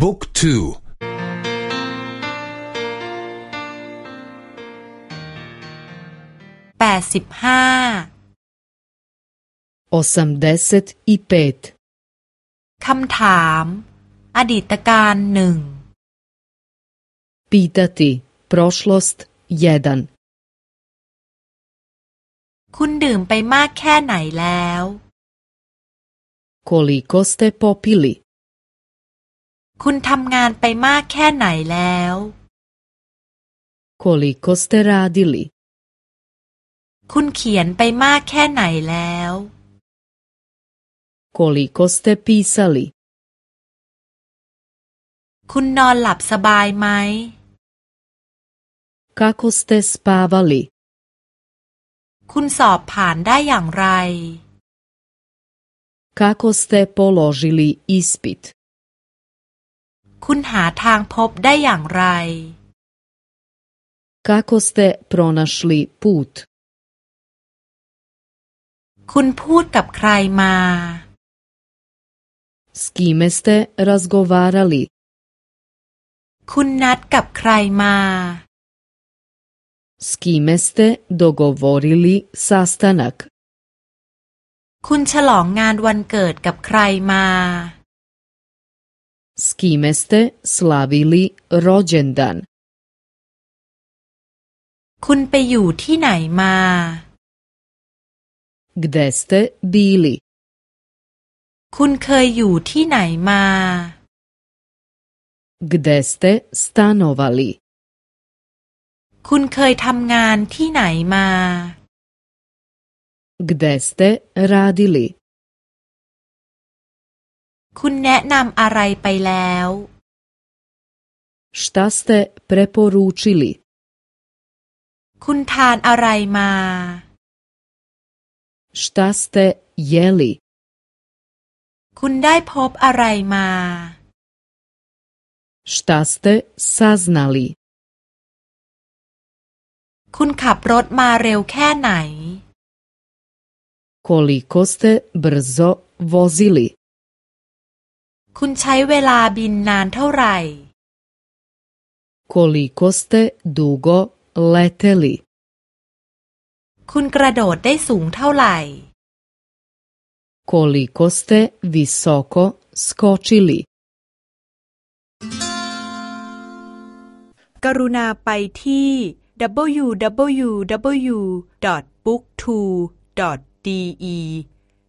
บุ๊กทูแปดสิบห้า osamdeset i pet คำถาม อดีตการหนึ่ง pitati prošlost 1คุณดื่มไปมากแค่ไหนแล้ว koliko ste popili คุณทำงานไปมากแค่ไหนแล้ว koliko ste radili คุณเขียนไปมากแค่ไหนแล้ว koliko ste pisali คุณนอนหลับสบายไหม kako ste spavali คุณสอบผ่านได้อย่างไร kako ste položili ispit คุณหาทางพบได้อย่างไร kako ste pronašli put คุณพูดกับใครมา s kime ste razgovarali คุณนัดกับใครมา s kime ste dogovorili sastanak คุณฉลองงานวันเกิดกับใครมา s kime ste slavili rođendan คุณไปอยู่ที่ไหนมา gde ste bili คุณเคยอยู่ที่ไหนมา gde ste stanovali คุณเคยทำงานที่ไหนมา gde ste radili คุณแนะนำอะไรไปแล้ว šta ste preporučili คุณทานอะไรมา šta ste jeli คุณได้พบอะไรมา šta ste saznali คุณขับรถมาเร็วแค่ไหน koliko ste brzo vozili คุณใช้เวลาบินนานเท่าไหร่ koliko ste dugo leteli คุณกระโดดได้สูงเท่าไหร่ koliko ste visoko skočili กรุณาไปที่ www.booktwo.de